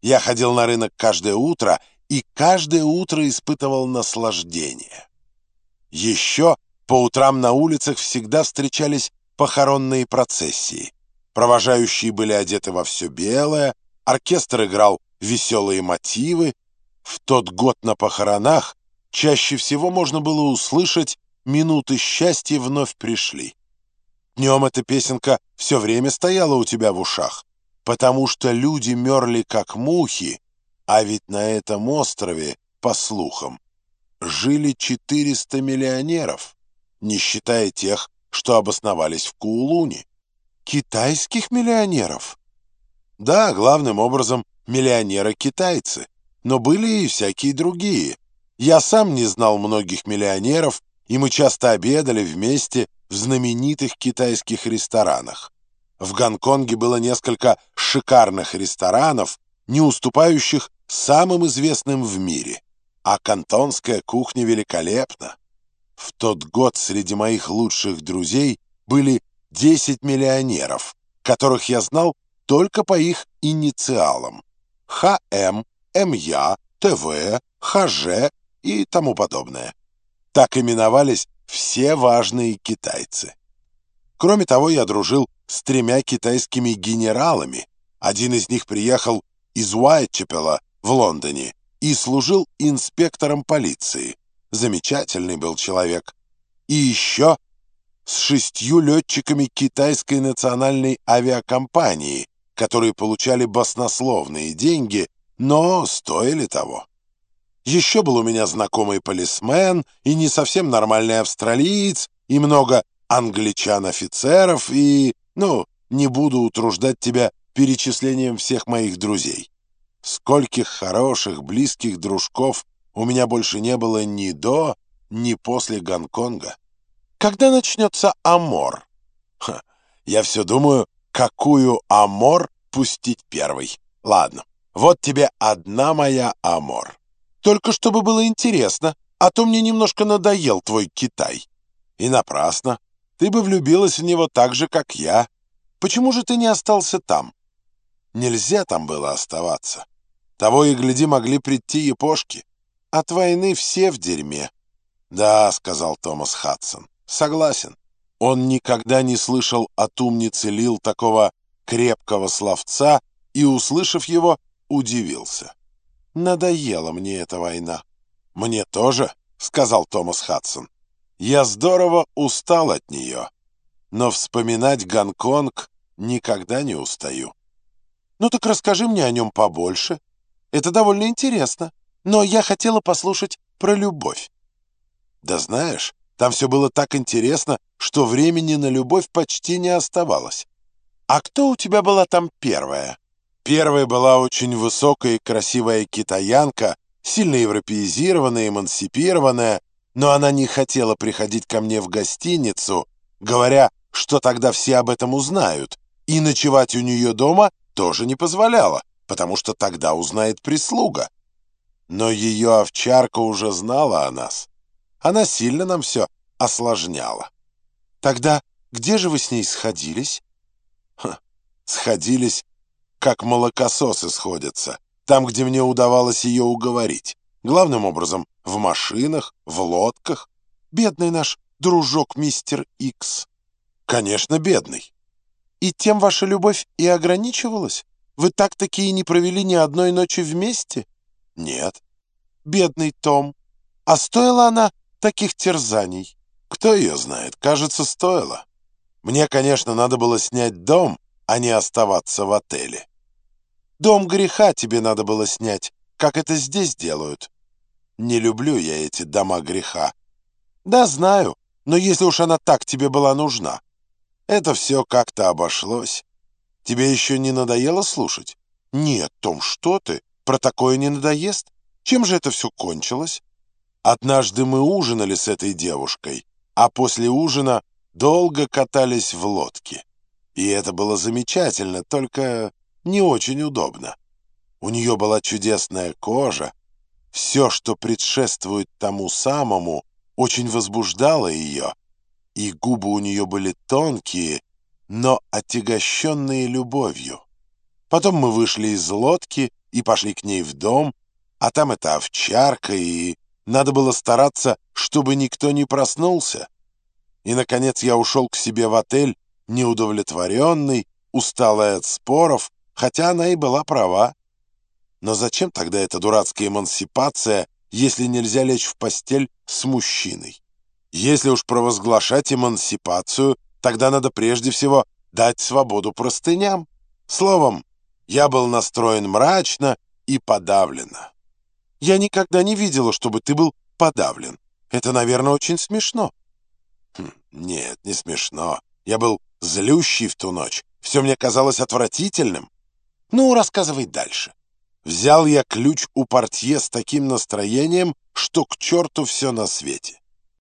Я ходил на рынок каждое утро и каждое утро испытывал наслаждение. Еще по утрам на улицах всегда встречались похоронные процессии. Провожающие были одеты во все белое, оркестр играл веселые мотивы. В тот год на похоронах чаще всего можно было услышать «Минуты счастья вновь пришли». Днем эта песенка все время стояла у тебя в ушах, потому что люди мерли как мухи, а ведь на этом острове, по слухам, жили 400 миллионеров, не считая тех, что обосновались в Куулуне. Китайских миллионеров? Да, главным образом миллионеры-китайцы, но были и всякие другие. Я сам не знал многих миллионеров, и мы часто обедали вместе в знаменитых китайских ресторанах. В Гонконге было несколько шикарных ресторанов, не уступающих самым известным в мире, а кантонская кухня великолепна. В тот год среди моих лучших друзей были 10 миллионеров, которых я знал только по их инициалам. ХМ, МЯ, ТВ, ХЖ и тому подобное. Так именовались все важные китайцы. Кроме того, я дружил с тремя китайскими генералами. Один из них приехал из Уайтчепела в Лондоне и служил инспектором полиции. Замечательный был человек. И еще с шестью летчиками китайской национальной авиакомпании, которые получали баснословные деньги, но стоили того. Еще был у меня знакомый полисмен и не совсем нормальный австралиец, и много англичан-офицеров, и, ну, не буду утруждать тебя перечислением всех моих друзей. Скольких хороших, близких дружков у меня больше не было ни до, ни после Гонконга. Когда начнется Амор? Ха, я все думаю, какую Амор пустить первый. Ладно, вот тебе одна моя Амор. Только чтобы было интересно, а то мне немножко надоел твой Китай. И напрасно. Ты бы влюбилась в него так же, как я. Почему же ты не остался там? Нельзя там было оставаться. Того и гляди, могли прийти япошки. От войны все в дерьме. Да, сказал Томас Хадсон. Согласен. Он никогда не слышал от умницы Лил такого крепкого словца и, услышав его, удивился. Надоела мне эта война. Мне тоже, сказал Томас Хадсон. Я здорово устал от нее, но вспоминать Гонконг никогда не устаю. Ну так расскажи мне о нем побольше. Это довольно интересно, но я хотела послушать про любовь. Да знаешь, там все было так интересно, что времени на любовь почти не оставалось. А кто у тебя была там первая? Первой была очень высокая и красивая китаянка, сильно европеизированная, эмансипированная, но она не хотела приходить ко мне в гостиницу, говоря, что тогда все об этом узнают, и ночевать у нее дома тоже не позволяла, потому что тогда узнает прислуга. Но ее овчарка уже знала о нас. Она сильно нам все осложняла. Тогда где же вы с ней сходились? Ха, сходились как молокососы сходятся, там, где мне удавалось ее уговорить. Главным образом, в машинах, в лодках. Бедный наш дружок мистер Икс. Конечно, бедный. И тем ваша любовь и ограничивалась? Вы так-таки и не провели ни одной ночи вместе? Нет. Бедный Том. А стоила она таких терзаний? Кто ее знает? Кажется, стоило. Мне, конечно, надо было снять дом, а не оставаться в отеле. Дом греха тебе надо было снять, как это здесь делают. Не люблю я эти дома греха. Да, знаю, но если уж она так тебе была нужна. Это все как-то обошлось. Тебе еще не надоело слушать? Нет, Том, что ты? Про такое не надоест? Чем же это все кончилось? Однажды мы ужинали с этой девушкой, а после ужина долго катались в лодке. И это было замечательно, только не очень удобно. У нее была чудесная кожа. Все, что предшествует тому самому, очень возбуждало ее. И губы у нее были тонкие, но отягощенные любовью. Потом мы вышли из лодки и пошли к ней в дом, а там эта овчарка, и надо было стараться, чтобы никто не проснулся. И, наконец, я ушел к себе в отель, неудовлетворенный, усталый от споров, хотя она и была права. Но зачем тогда эта дурацкая эмансипация, если нельзя лечь в постель с мужчиной? Если уж провозглашать эмансипацию, тогда надо прежде всего дать свободу простыням. Словом, я был настроен мрачно и подавленно. Я никогда не видела, чтобы ты был подавлен. Это, наверное, очень смешно. Хм, нет, не смешно. Я был злющий в ту ночь. Все мне казалось отвратительным. Ну, рассказывай дальше. Взял я ключ у портье с таким настроением, что к черту все на свете.